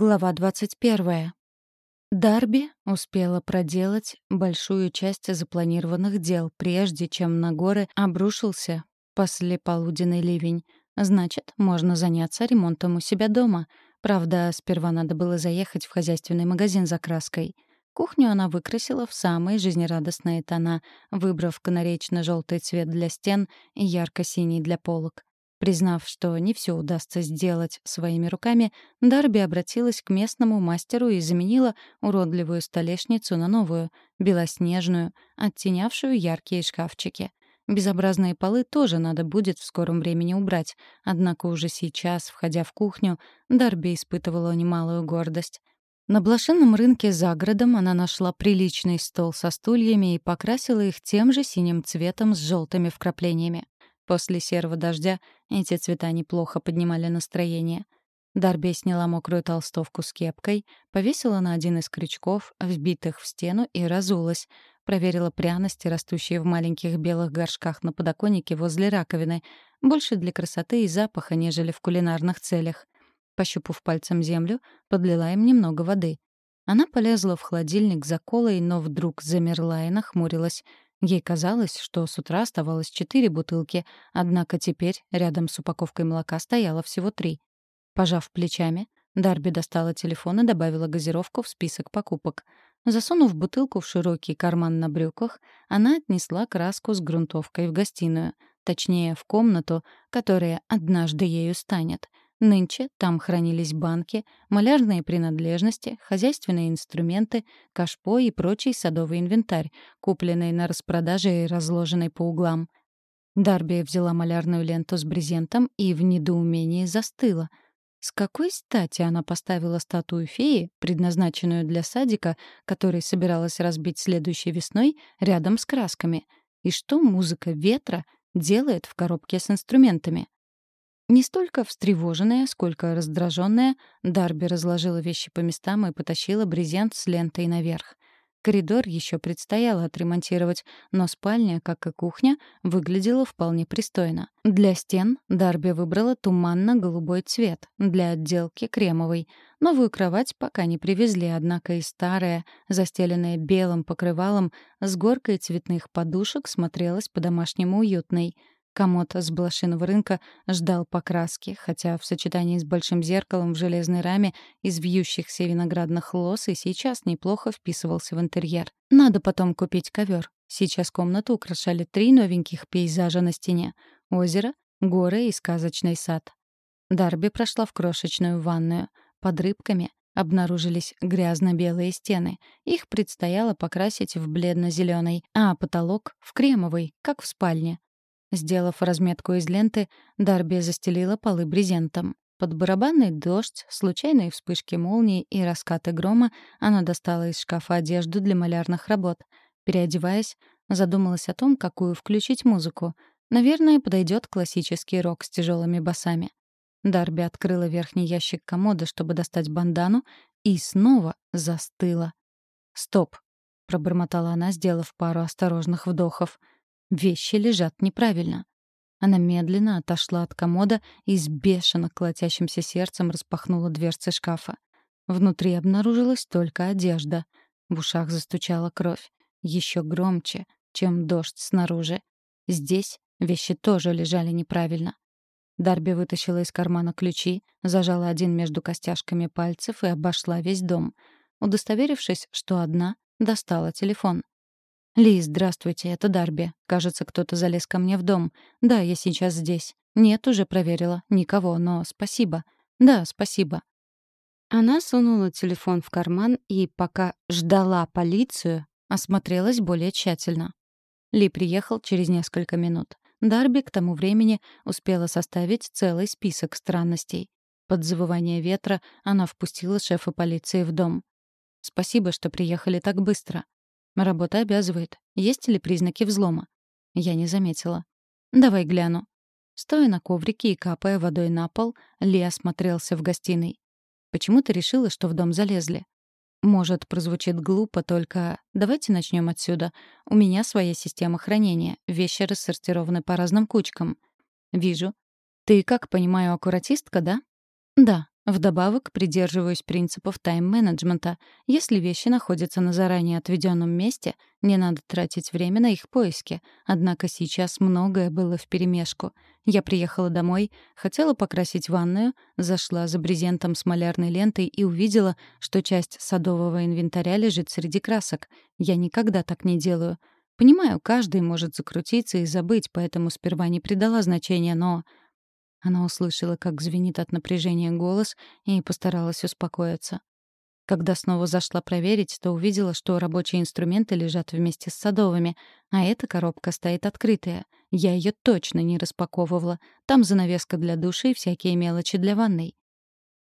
Глава 21. Дарби успела проделать большую часть запланированных дел, прежде чем на горы обрушился послеполуденный ливень. Значит, можно заняться ремонтом у себя дома. Правда, сперва надо было заехать в хозяйственный магазин за краской. Кухню она выкрасила в самые жизнерадостные тона, выбрав канаречно-желтый цвет для стен и ярко-синий для полок. Признав, что не все удастся сделать своими руками, Дарби обратилась к местному мастеру и заменила уродливую столешницу на новую, белоснежную, оттенявшую яркие шкафчики. Безобразные полы тоже надо будет в скором времени убрать, однако уже сейчас, входя в кухню, Дарби испытывала немалую гордость. На блошином рынке за городом она нашла приличный стол со стульями и покрасила их тем же синим цветом с желтыми вкраплениями. После серого дождя эти цвета неплохо поднимали настроение. Дарби сняла мокрую толстовку с кепкой, повесила на один из крючков, вбитых в стену, и разулась. Проверила пряности, растущие в маленьких белых горшках на подоконнике возле раковины, больше для красоты и запаха, нежели в кулинарных целях. Пощупав пальцем землю, подлила им немного воды. Она полезла в холодильник за колой, но вдруг замерла и нахмурилась — Ей казалось, что с утра оставалось четыре бутылки, однако теперь рядом с упаковкой молока стояло всего три. Пожав плечами, Дарби достала телефон и добавила газировку в список покупок. Засунув бутылку в широкий карман на брюках, она отнесла краску с грунтовкой в гостиную, точнее, в комнату, которая однажды ею станет — Нынче там хранились банки, малярные принадлежности, хозяйственные инструменты, кашпо и прочий садовый инвентарь, купленный на распродаже и разложенный по углам. Дарби взяла малярную ленту с брезентом и в недоумении застыла. С какой стати она поставила статую феи, предназначенную для садика, который собиралась разбить следующей весной, рядом с красками? И что музыка ветра делает в коробке с инструментами? Не столько встревоженная, сколько раздраженная, Дарби разложила вещи по местам и потащила брезент с лентой наверх. Коридор еще предстояло отремонтировать, но спальня, как и кухня, выглядела вполне пристойно. Для стен Дарби выбрала туманно-голубой цвет, для отделки — кремовый. Новую кровать пока не привезли, однако и старая, застеленная белым покрывалом, с горкой цветных подушек смотрелась по-домашнему уютной — Комод с блошиного рынка ждал покраски, хотя в сочетании с большим зеркалом в железной раме из вьющихся виноградных лоз и сейчас неплохо вписывался в интерьер. Надо потом купить ковер. Сейчас комнату украшали три новеньких пейзажа на стене — озеро, горы и сказочный сад. Дарби прошла в крошечную ванную. Под рыбками обнаружились грязно-белые стены. Их предстояло покрасить в бледно-зеленый, а потолок — в кремовый, как в спальне. Сделав разметку из ленты, Дарби застелила полы брезентом. Под барабанный дождь, случайные вспышки молнии и раскаты грома она достала из шкафа одежду для малярных работ. Переодеваясь, задумалась о том, какую включить музыку. Наверное, подойдет классический рок с тяжелыми басами. Дарби открыла верхний ящик комода, чтобы достать бандану, и снова застыла. «Стоп!» — пробормотала она, сделав пару осторожных вдохов — Вещи лежат неправильно. Она медленно отошла от комода и с бешено колотящимся сердцем распахнула дверцы шкафа. Внутри обнаружилась только одежда. В ушах застучала кровь. Еще громче, чем дождь снаружи. Здесь вещи тоже лежали неправильно. Дарби вытащила из кармана ключи, зажала один между костяшками пальцев и обошла весь дом. Удостоверившись, что одна, достала телефон. «Ли, здравствуйте, это Дарби. Кажется, кто-то залез ко мне в дом. Да, я сейчас здесь. Нет, уже проверила. Никого, но спасибо. Да, спасибо». Она сунула телефон в карман и, пока ждала полицию, осмотрелась более тщательно. Ли приехал через несколько минут. Дарби к тому времени успела составить целый список странностей. Под завывание ветра она впустила шефа полиции в дом. «Спасибо, что приехали так быстро», Работа обязывает. Есть ли признаки взлома? Я не заметила. Давай гляну. Стоя на коврике и капая водой на пол, Ли осмотрелся в гостиной. Почему ты решила, что в дом залезли? Может, прозвучит глупо, только давайте начнем отсюда. У меня своя система хранения. Вещи рассортированы по разным кучкам. Вижу. Ты, как понимаю, аккуратистка, да? Да. Вдобавок, придерживаюсь принципов тайм-менеджмента. Если вещи находятся на заранее отведенном месте, не надо тратить время на их поиски. Однако сейчас многое было вперемешку. Я приехала домой, хотела покрасить ванную, зашла за брезентом с малярной лентой и увидела, что часть садового инвентаря лежит среди красок. Я никогда так не делаю. Понимаю, каждый может закрутиться и забыть, поэтому сперва не придала значения, но она услышала, как звенит от напряжения голос, и постаралась успокоиться. Когда снова зашла проверить, то увидела, что рабочие инструменты лежат вместе с садовыми, а эта коробка стоит открытая. Я ее точно не распаковывала. Там занавеска для души и всякие мелочи для ванной.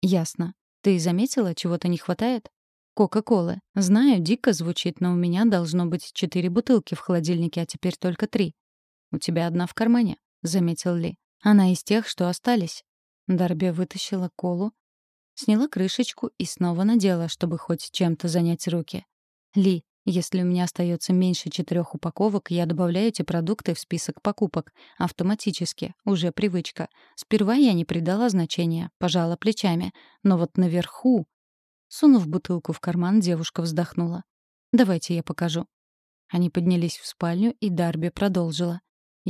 «Ясно. Ты заметила, чего-то не хватает?» «Кока-колы. Знаю, дико звучит, но у меня должно быть четыре бутылки в холодильнике, а теперь только три». «У тебя одна в кармане», — заметил Ли. Она из тех, что остались. Дарби вытащила колу, сняла крышечку и снова надела, чтобы хоть чем-то занять руки. «Ли, если у меня остается меньше четырех упаковок, я добавляю эти продукты в список покупок. Автоматически. Уже привычка. Сперва я не придала значения, пожала плечами. Но вот наверху... Сунув бутылку в карман, девушка вздохнула. «Давайте я покажу». Они поднялись в спальню, и Дарби продолжила.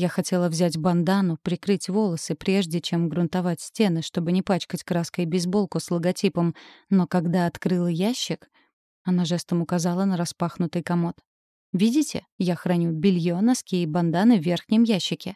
Я хотела взять бандану, прикрыть волосы, прежде чем грунтовать стены, чтобы не пачкать краской бейсболку с логотипом, но когда открыла ящик, она жестом указала на распахнутый комод. «Видите, я храню белье, носки и банданы в верхнем ящике».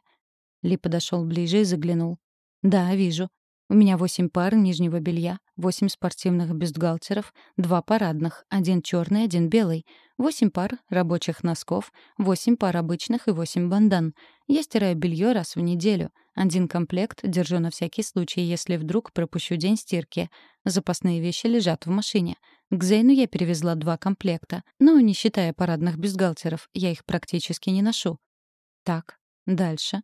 Ли подошел ближе и заглянул. «Да, вижу. У меня восемь пар нижнего белья, восемь спортивных бюстгальтеров, два парадных, один черный, один белый, восемь пар рабочих носков, восемь пар обычных и восемь бандан. Я стираю белье раз в неделю. Один комплект держу на всякий случай, если вдруг пропущу день стирки. Запасные вещи лежат в машине. К Зейну я перевезла два комплекта, но, не считая парадных бюстгальтеров, я их практически не ношу. Так, дальше.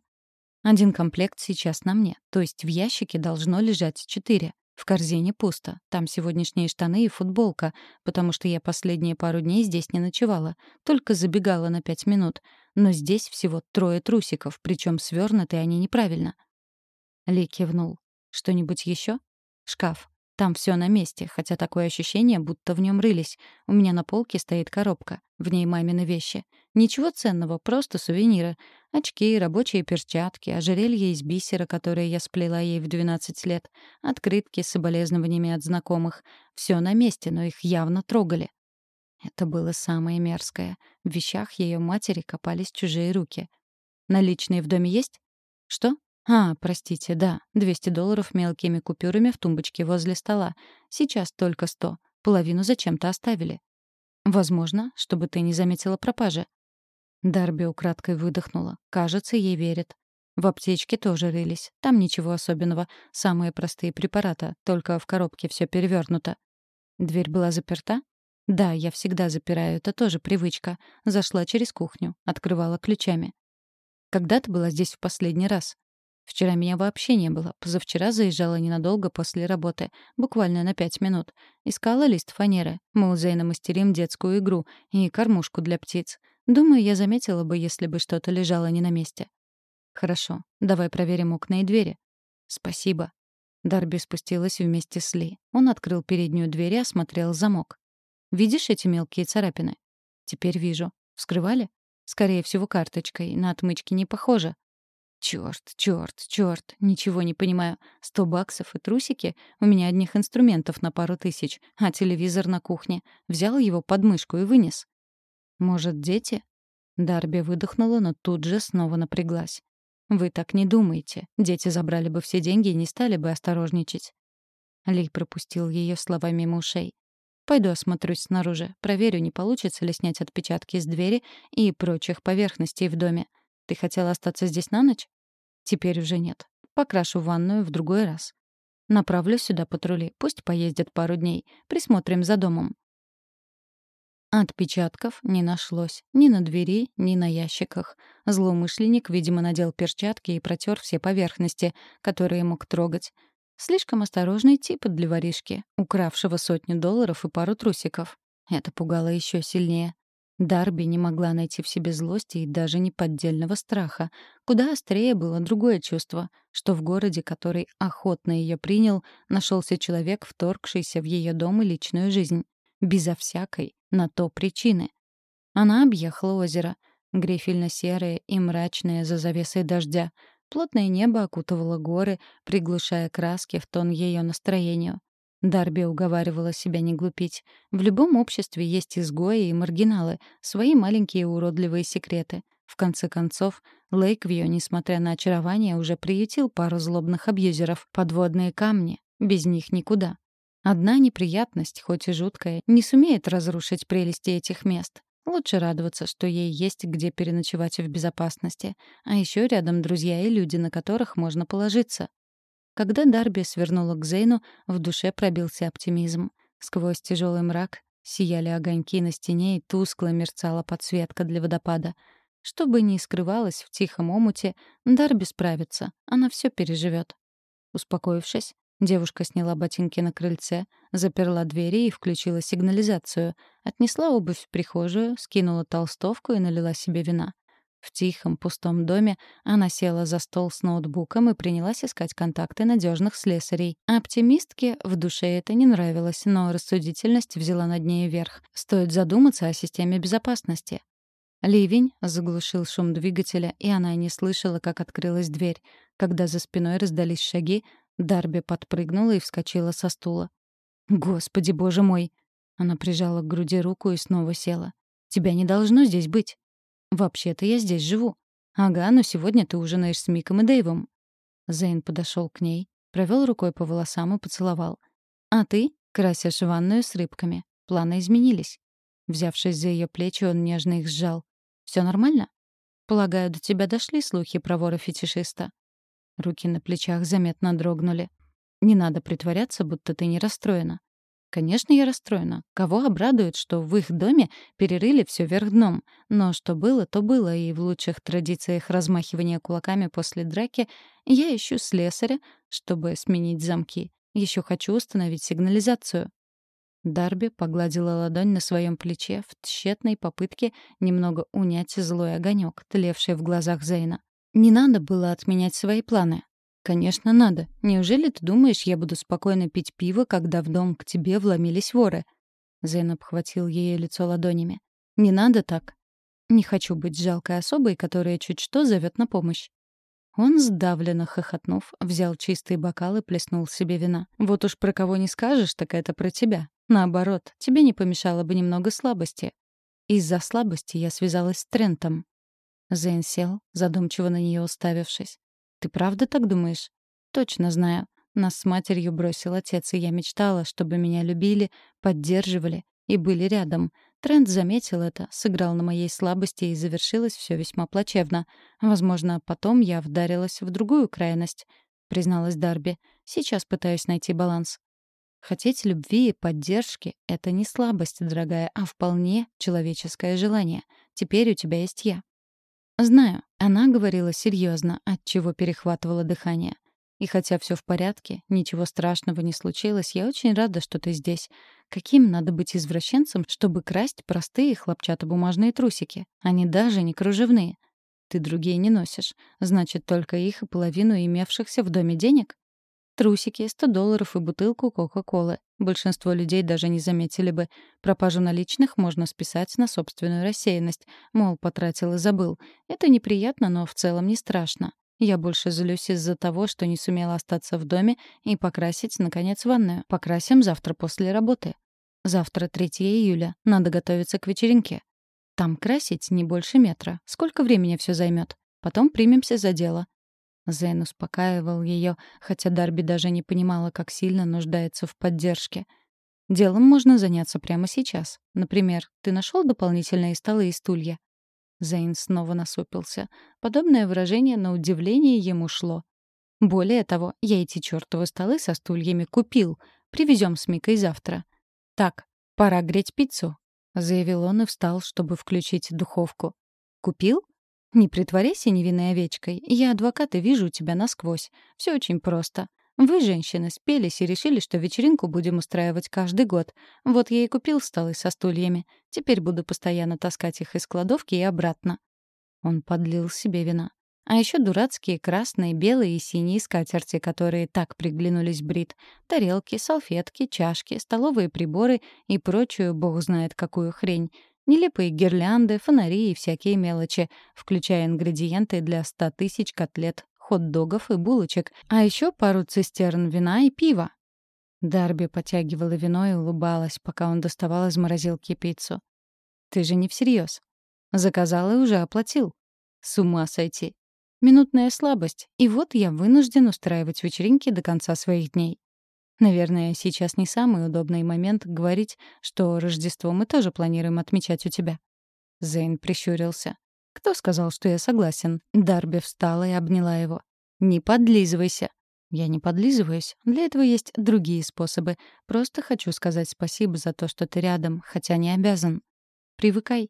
Один комплект сейчас на мне, то есть в ящике должно лежать четыре. В корзине пусто. Там сегодняшние штаны и футболка, потому что я последние пару дней здесь не ночевала, только забегала на пять минут. Но здесь всего трое трусиков, причем свернуты они неправильно. Ли кивнул. Что-нибудь еще? Шкаф. Там все на месте, хотя такое ощущение, будто в нем рылись. У меня на полке стоит коробка. В ней мамины вещи. Ничего ценного, просто сувениры. Очки, рабочие перчатки, ожерелье из бисера, которое я сплела ей в 12 лет, открытки с соболезнованиями от знакомых. Все на месте, но их явно трогали. Это было самое мерзкое. В вещах ее матери копались чужие руки. «Наличные в доме есть?» «Что?» «А, простите, да, 200 долларов мелкими купюрами в тумбочке возле стола. Сейчас только 100. Половину зачем-то оставили». «Возможно, чтобы ты не заметила пропажи». Дарби украдкой выдохнула. Кажется, ей верят. В аптечке тоже рылись. Там ничего особенного. Самые простые препараты, только в коробке все перевернуто. Дверь была заперта? Да, я всегда запираю, это тоже привычка. Зашла через кухню, открывала ключами. Когда ты была здесь в последний раз? Вчера меня вообще не было. Позавчера заезжала ненадолго после работы. Буквально на пять минут. Искала лист фанеры. Мы у Зейна мастерим детскую игру и кормушку для птиц. Думаю, я заметила бы, если бы что-то лежало не на месте. Хорошо. Давай проверим окна и двери. Спасибо. Дарби спустилась вместе с Ли. Он открыл переднюю дверь и осмотрел замок. Видишь эти мелкие царапины? Теперь вижу. Вскрывали? Скорее всего, карточкой. На отмычки не похоже. Чёрт, чёрт, чёрт, ничего не понимаю. Сто баксов и трусики? У меня одних инструментов на пару тысяч, а телевизор на кухне. Взял его под мышку и вынес. Может, дети? Дарби выдохнула, но тут же снова напряглась. Вы так не думаете. Дети забрали бы все деньги и не стали бы осторожничать. Ли пропустил ее слова мимо ушей. Пойду осмотрюсь снаружи, проверю, не получится ли снять отпечатки с двери и прочих поверхностей в доме. Ты хотела остаться здесь на ночь? Теперь уже нет. Покрашу ванную в другой раз. Направлю сюда патрули. Пусть поездят пару дней. Присмотрим за домом. Отпечатков не нашлось. Ни на двери, ни на ящиках. Злоумышленник, видимо, надел перчатки и протер все поверхности, которые мог трогать. Слишком осторожный тип для воришки, укравшего сотню долларов и пару трусиков. Это пугало еще сильнее. Дарби не могла найти в себе злости и даже неподдельного страха. Куда острее было другое чувство, что в городе, который охотно ее принял, нашелся человек, вторгшийся в ее дом и личную жизнь. Безо всякой на то причины. Она объехала озеро. Грифельно-серое и мрачное за завесой дождя. Плотное небо окутывало горы, приглушая краски в тон ее настроению. Дарби уговаривала себя не глупить. В любом обществе есть изгои и маргиналы, свои маленькие уродливые секреты. В конце концов, Лейквью, несмотря на очарование, уже приютил пару злобных абьюзеров. Подводные камни. Без них никуда. Одна неприятность, хоть и жуткая, не сумеет разрушить прелести этих мест. Лучше радоваться, что ей есть где переночевать в безопасности. А еще рядом друзья и люди, на которых можно положиться. Когда Дарби свернула к Зейну, в душе пробился оптимизм. Сквозь тяжелый мрак сияли огоньки на стене и тускло мерцала подсветка для водопада. Что бы ни скрывалось в тихом омуте, Дарби справится, она все переживет. Успокоившись, девушка сняла ботинки на крыльце, заперла двери и включила сигнализацию, отнесла обувь в прихожую, скинула толстовку и налила себе вина. В тихом, пустом доме она села за стол с ноутбуком и принялась искать контакты надежных слесарей. Оптимистке в душе это не нравилось, но рассудительность взяла над ней верх. Стоит задуматься о системе безопасности. Ливень заглушил шум двигателя, и она не слышала, как открылась дверь. Когда за спиной раздались шаги, Дарби подпрыгнула и вскочила со стула. «Господи, боже мой!» Она прижала к груди руку и снова села. «Тебя не должно здесь быть!» «Вообще-то я здесь живу». «Ага, но сегодня ты ужинаешь с Миком и Дэйвом». Зейн подошел к ней, провел рукой по волосам и поцеловал. «А ты красишь ванную с рыбками. Планы изменились». Взявшись за ее плечи, он нежно их сжал. Все нормально?» «Полагаю, до тебя дошли слухи про вора-фетишиста?» Руки на плечах заметно дрогнули. «Не надо притворяться, будто ты не расстроена. Конечно, я расстроена. Кого обрадует, что в их доме перерыли все вверх дном. Но что было, то было, и в лучших традициях размахивания кулаками после драки я ищу слесаря, чтобы сменить замки. Еще хочу установить сигнализацию. Дарби погладила ладонь на своем плече в тщетной попытке немного унять злой огонек, тлевший в глазах Зейна. Не надо было отменять свои планы. «Конечно, надо. Неужели ты думаешь, я буду спокойно пить пиво, когда в дом к тебе вломились воры?» Зейн обхватил ее лицо ладонями. «Не надо так. Не хочу быть жалкой особой, которая чуть что зовет на помощь». Он, сдавленно хохотнув, взял чистый бокал и плеснул себе вина. «Вот уж про кого не скажешь, так это про тебя. Наоборот, тебе не помешало бы немного слабости. Из-за слабости я связалась с Трентом». Зейн сел, задумчиво на нее уставившись. «Ты правда так думаешь?» «Точно знаю. Нас с матерью бросил отец, и я мечтала, чтобы меня любили, поддерживали и были рядом. Трент заметил это, сыграл на моей слабости, и завершилось все весьма плачевно. Возможно, потом я вдарилась в другую крайность», — призналась Дарби. «Сейчас пытаюсь найти баланс». Хотеть любви и поддержки — это не слабость, дорогая, а вполне человеческое желание. Теперь у тебя есть я. Знаю, она говорила серьезно, от чего перехватывало дыхание. И хотя все в порядке, ничего страшного не случилось, я очень рада, что ты здесь. Каким надо быть извращенцем, чтобы красть простые хлопчатобумажные трусики? Они даже не кружевные. Ты другие не носишь. Значит, только их и половину имевшихся в доме денег? Трусики, 100 долларов и бутылку Кока-Колы. Большинство людей даже не заметили бы. Пропажу наличных можно списать на собственную рассеянность. Мол, потратил и забыл. Это неприятно, но в целом не страшно. Я больше злюсь из-за того, что не сумела остаться в доме и покрасить, наконец, ванную. Покрасим завтра после работы. Завтра 3 июля. Надо готовиться к вечеринке. Там красить не больше метра. Сколько времени все займет? Потом примемся за дело. Зейн успокаивал ее, хотя Дарби даже не понимала, как сильно нуждается в поддержке. «Делом можно заняться прямо сейчас. Например, ты нашел дополнительные столы и стулья?» Зейн снова насупился. Подобное выражение на удивление ему шло. «Более того, я эти чертовы столы со стульями купил. Привезем с Микой завтра. Так, пора греть пиццу», — заявил он и встал, чтобы включить духовку. «Купил?» «Не притворяйся невинной овечкой. Я адвокат и вижу тебя насквозь. Все очень просто. Вы, женщины, спелись и решили, что вечеринку будем устраивать каждый год. Вот я и купил столы со стульями. Теперь буду постоянно таскать их из кладовки и обратно». Он подлил себе вина. А еще дурацкие красные, белые и синие скатерти, которые так приглянулись Брит. Тарелки, салфетки, чашки, столовые приборы и прочую, бог знает какую хрень. Нелепые гирлянды, фонари и всякие мелочи, включая ингредиенты для ста тысяч котлет, хот-догов и булочек, а еще пару цистерн вина и пива. Дарби потягивала вино и улыбалась, пока он доставал из морозилки пиццу. «Ты же не всерьез. Заказал и уже оплатил. С ума сойти. Минутная слабость, и вот я вынужден устраивать вечеринки до конца своих дней. Наверное, сейчас не самый удобный момент говорить, что Рождество мы тоже планируем отмечать у тебя. Зейн прищурился. Кто сказал, что я согласен? Дарби встала и обняла его. Не подлизывайся. Я не подлизываюсь. Для этого есть другие способы. Просто хочу сказать спасибо за то, что ты рядом, хотя не обязан. Привыкай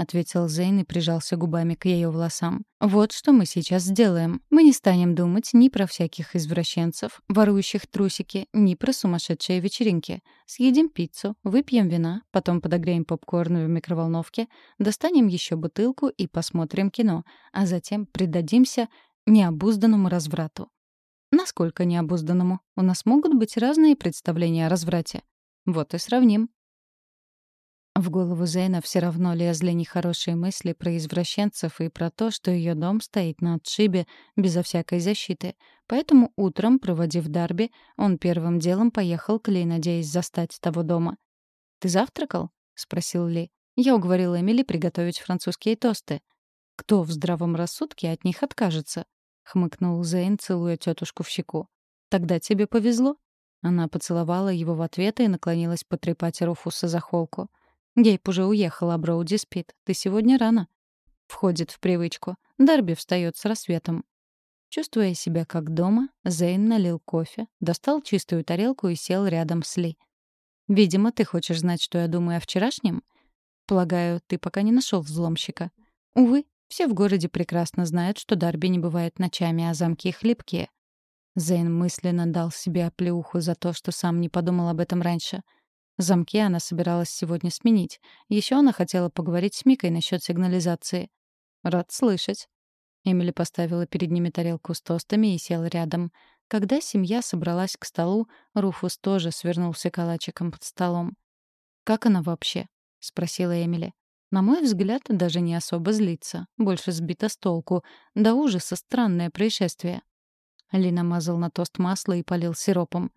ответил Зейн и прижался губами к ее волосам. Вот что мы сейчас сделаем. Мы не станем думать ни про всяких извращенцев, ворующих трусики, ни про сумасшедшие вечеринки. Съедим пиццу, выпьем вина, потом подогреем попкорн в микроволновке, достанем еще бутылку и посмотрим кино, а затем предадимся необузданному разврату. Насколько необузданному? У нас могут быть разные представления о разврате. Вот и сравним. В голову Зейна все равно лезли нехорошие мысли про извращенцев и про то, что ее дом стоит на отшибе безо всякой защиты. Поэтому утром, проводив Дарби, он первым делом поехал к Ли, надеясь застать того дома. «Ты завтракал?» — спросил Ли. Я уговорила Эмили приготовить французские тосты. «Кто в здравом рассудке от них откажется?» — хмыкнул Зейн, целуя тетушку в щеку. «Тогда тебе повезло». Она поцеловала его в ответ и наклонилась потрепать Руфуса за холку. Гейб уже уехал, а Броуди спит. Ты сегодня рано. Входит в привычку. Дарби встает с рассветом. Чувствуя себя как дома, Зейн налил кофе, достал чистую тарелку и сел рядом с Ли. «Видимо, ты хочешь знать, что я думаю о вчерашнем? Полагаю, ты пока не нашел взломщика. Увы, все в городе прекрасно знают, что Дарби не бывает ночами, а замки хлипкие». Зейн мысленно дал себе оплеуху за то, что сам не подумал об этом раньше — Замки она собиралась сегодня сменить. Еще она хотела поговорить с Микой насчет сигнализации. «Рад слышать». Эмили поставила перед ними тарелку с тостами и села рядом. Когда семья собралась к столу, Руфус тоже свернулся калачиком под столом. «Как она вообще?» — спросила Эмили. На мой взгляд, даже не особо злится. Больше сбита с толку. До ужаса странное происшествие. Лина мазал на тост масло и полил сиропом.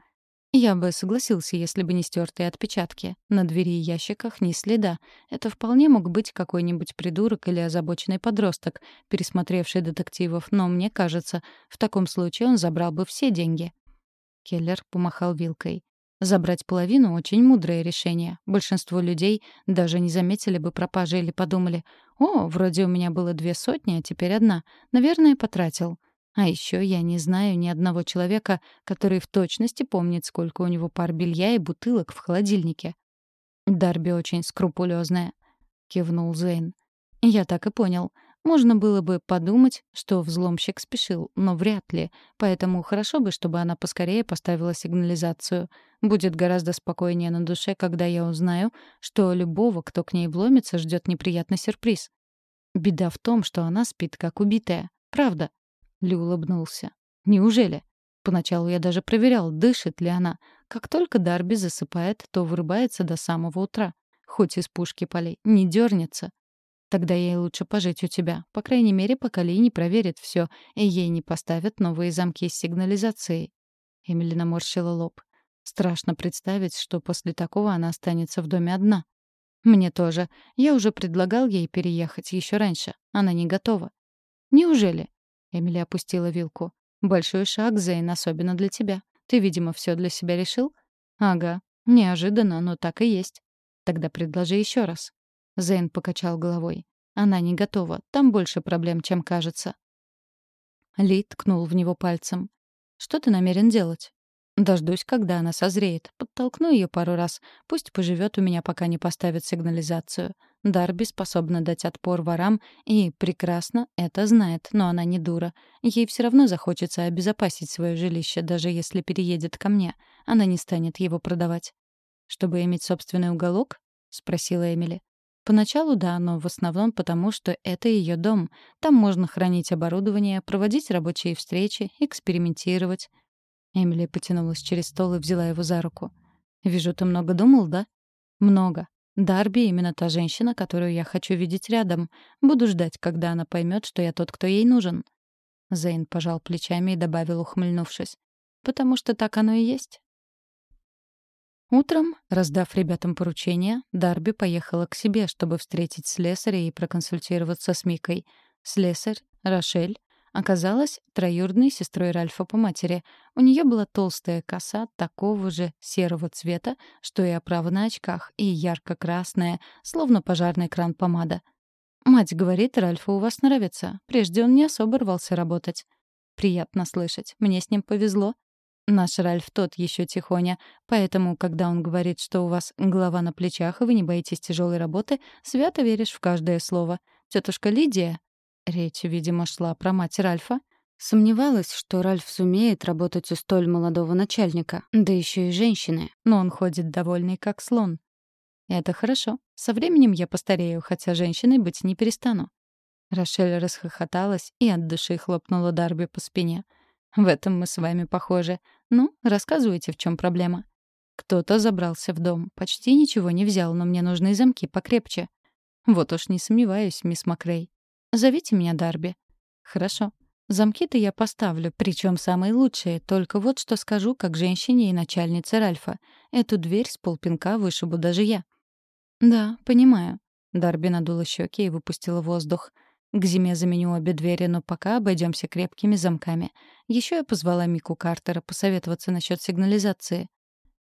Я бы согласился, если бы не стертые отпечатки. На двери и ящиках ни следа. Это вполне мог быть какой-нибудь придурок или озабоченный подросток, пересмотревший детективов, но мне кажется, в таком случае он забрал бы все деньги. Келлер помахал вилкой. Забрать половину — очень мудрое решение. Большинство людей даже не заметили бы пропажи или подумали, «О, вроде у меня было две сотни, а теперь одна. Наверное, потратил». А еще я не знаю ни одного человека, который в точности помнит, сколько у него пар белья и бутылок в холодильнике. Дарби очень скрупулезная, кивнул Зейн. Я так и понял. Можно было бы подумать, что взломщик спешил, но вряд ли. Поэтому хорошо бы, чтобы она поскорее поставила сигнализацию. Будет гораздо спокойнее на душе, когда я узнаю, что любого, кто к ней вломится, ждет неприятный сюрприз. Беда в том, что она спит как убитая. Правда. Ли улыбнулся. «Неужели?» Поначалу я даже проверял, дышит ли она. Как только Дарби засыпает, то вырубается до самого утра. Хоть из пушки полей, не дернется. Тогда ей лучше пожить у тебя. По крайней мере, пока Ли не проверит все, и ей не поставят новые замки с сигнализацией. Эмили наморщила лоб. Страшно представить, что после такого она останется в доме одна. Мне тоже. Я уже предлагал ей переехать еще раньше. Она не готова. Неужели? Эмили опустила вилку. «Большой шаг, Зейн, особенно для тебя. Ты, видимо, все для себя решил?» «Ага. Неожиданно, но так и есть. Тогда предложи еще раз». Зейн покачал головой. «Она не готова. Там больше проблем, чем кажется». Ли ткнул в него пальцем. «Что ты намерен делать?» «Дождусь, когда она созреет. Подтолкну ее пару раз. Пусть поживет у меня, пока не поставит сигнализацию. Дарби способна дать отпор ворам и прекрасно это знает, но она не дура. Ей все равно захочется обезопасить свое жилище, даже если переедет ко мне. Она не станет его продавать. «Чтобы иметь собственный уголок?» — спросила Эмили. Поначалу да, но в основном потому, что это ее дом. Там можно хранить оборудование, проводить рабочие встречи, экспериментировать. Эмили потянулась через стол и взяла его за руку. «Вижу, ты много думал, да?» «Много. Дарби — именно та женщина, которую я хочу видеть рядом. Буду ждать, когда она поймет, что я тот, кто ей нужен». Зейн пожал плечами и добавил, ухмыльнувшись. «Потому что так оно и есть». Утром, раздав ребятам поручения, Дарби поехала к себе, чтобы встретить слесаря и проконсультироваться с Микой. Слесарь, Рошель, оказалась троюродной сестрой Ральфа по матери. У нее была толстая коса такого же серого цвета, что и оправа на очках, и ярко-красная, словно пожарный кран помада. «Мать говорит, Ральфу у вас нравится. Прежде он не особо рвался работать». «Приятно слышать. Мне с ним повезло». Наш Ральф тот еще тихоня, поэтому, когда он говорит, что у вас голова на плечах, и вы не боитесь тяжелой работы, свято веришь в каждое слово. Тетушка Лидия, Речь, видимо, шла про мать Ральфа. Сомневалась, что Ральф сумеет работать у столь молодого начальника, да еще и женщины, но он ходит довольный как слон. Это хорошо. Со временем я постарею, хотя женщиной быть не перестану. Рошель расхохоталась и от души хлопнула Дарби по спине. В этом мы с вами похожи. Ну, рассказывайте, в чем проблема. Кто-то забрался в дом, почти ничего не взял, но мне нужны замки покрепче. Вот уж не сомневаюсь, мисс Макрей. Зовите меня Дарби». «Хорошо. Замки-то я поставлю, причем самые лучшие. Только вот что скажу, как женщине и начальнице Ральфа. Эту дверь с полпинка вышибу даже я». «Да, понимаю». Дарби надула щеки и выпустила воздух. К зиме заменю обе двери, но пока обойдемся крепкими замками. Еще я позвала Мику Картера посоветоваться насчет сигнализации.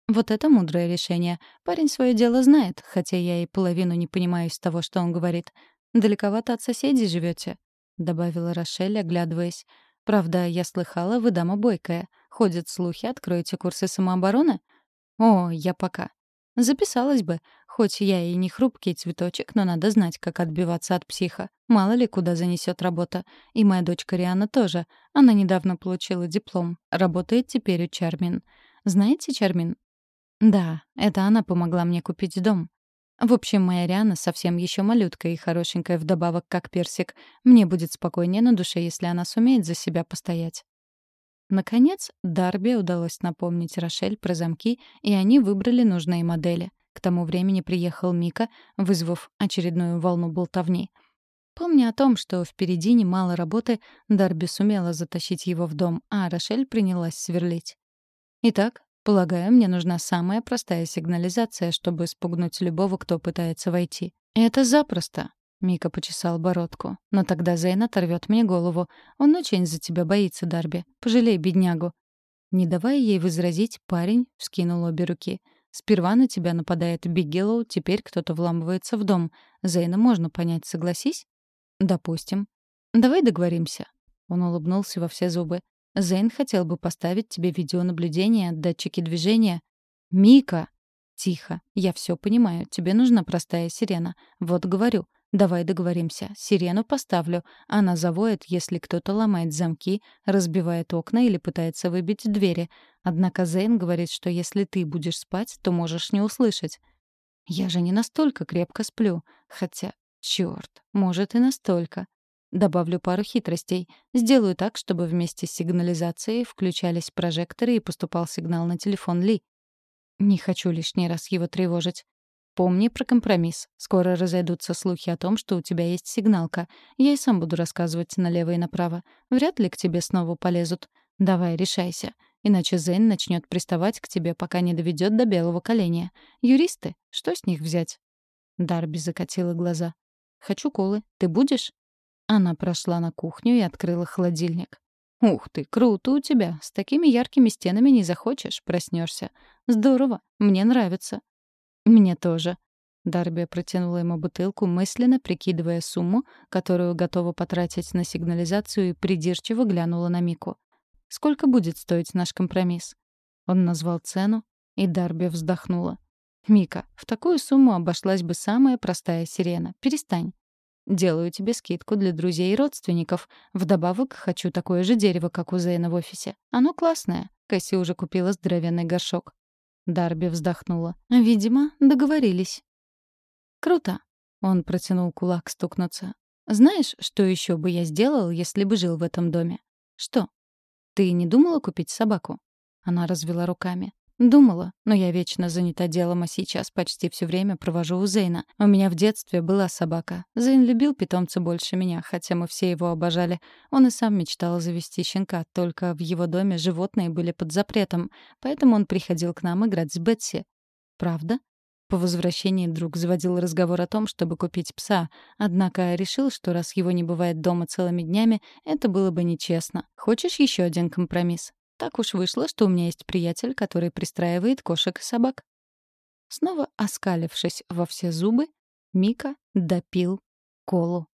Вот это мудрое решение. Парень свое дело знает, хотя я и половину не понимаю из того, что он говорит. «Далековато от соседей живете, добавила Рошель, оглядываясь. «Правда, я слыхала, вы дама бойкая. Ходят слухи, откроете курсы самообороны?» «О, я пока». «Записалась бы. Хоть я и не хрупкий цветочек, но надо знать, как отбиваться от психа. Мало ли, куда занесет работа. И моя дочка Риана тоже. Она недавно получила диплом. Работает теперь у Чармин. Знаете Чармин?» «Да, это она помогла мне купить дом. В общем, моя Риана совсем еще малютка и хорошенькая вдобавок, как персик. Мне будет спокойнее на душе, если она сумеет за себя постоять. Наконец, Дарби удалось напомнить Рошель про замки, и они выбрали нужные модели. К тому времени приехал Мика, вызвав очередную волну болтовни. Помня о том, что впереди немало работы, Дарби сумела затащить его в дом, а Рошель принялась сверлить. «Итак, Полагаю, мне нужна самая простая сигнализация, чтобы спугнуть любого, кто пытается войти. Это запросто. Мика почесал бородку. Но тогда Зейн оторвет мне голову. Он очень за тебя боится, Дарби. Пожалей беднягу. Не давая ей возразить, парень вскинул обе руки. Сперва на тебя нападает Бигелоу, теперь кто-то вламывается в дом. Зейна можно понять, согласись? Допустим. Давай договоримся. Он улыбнулся во все зубы. Зейн хотел бы поставить тебе видеонаблюдение, датчики движения. Мика! Тихо. Я все понимаю. Тебе нужна простая сирена. Вот говорю. Давай договоримся. Сирену поставлю. Она завоет, если кто-то ломает замки, разбивает окна или пытается выбить двери. Однако Зейн говорит, что если ты будешь спать, то можешь не услышать. Я же не настолько крепко сплю. Хотя, черт, может и настолько. Добавлю пару хитростей. Сделаю так, чтобы вместе с сигнализацией включались прожекторы и поступал сигнал на телефон Ли. Не хочу лишний раз его тревожить. Помни про компромисс. Скоро разойдутся слухи о том, что у тебя есть сигналка. Я и сам буду рассказывать налево и направо. Вряд ли к тебе снова полезут. Давай, решайся. Иначе Зейн начнет приставать к тебе, пока не доведет до белого коленя. Юристы, что с них взять? Дарби закатила глаза. «Хочу колы. Ты будешь?» Она прошла на кухню и открыла холодильник. «Ух ты, круто у тебя. С такими яркими стенами не захочешь, проснешься. Здорово, мне нравится». «Мне тоже». Дарби протянула ему бутылку, мысленно прикидывая сумму, которую готова потратить на сигнализацию, и придирчиво глянула на Мику. «Сколько будет стоить наш компромисс?» Он назвал цену, и Дарби вздохнула. «Мика, в такую сумму обошлась бы самая простая сирена. Перестань». «Делаю тебе скидку для друзей и родственников. Вдобавок хочу такое же дерево, как у Зейна в офисе. Оно классное. Кэсси уже купила здоровенный горшок». Дарби вздохнула. «Видимо, договорились». «Круто!» — он протянул кулак стукнуться. «Знаешь, что еще бы я сделал, если бы жил в этом доме?» «Что?» «Ты не думала купить собаку?» Она развела руками. Думала, но я вечно занята делом, а сейчас почти все время провожу у Зейна. У меня в детстве была собака. Зейн любил питомца больше меня, хотя мы все его обожали. Он и сам мечтал завести щенка, только в его доме животные были под запретом, поэтому он приходил к нам играть с Бетси. Правда? По возвращении друг заводил разговор о том, чтобы купить пса, однако решил, что раз его не бывает дома целыми днями, это было бы нечестно. Хочешь еще один компромисс? Так уж вышло, что у меня есть приятель, который пристраивает кошек и собак. Снова оскалившись во все зубы, Мика допил колу.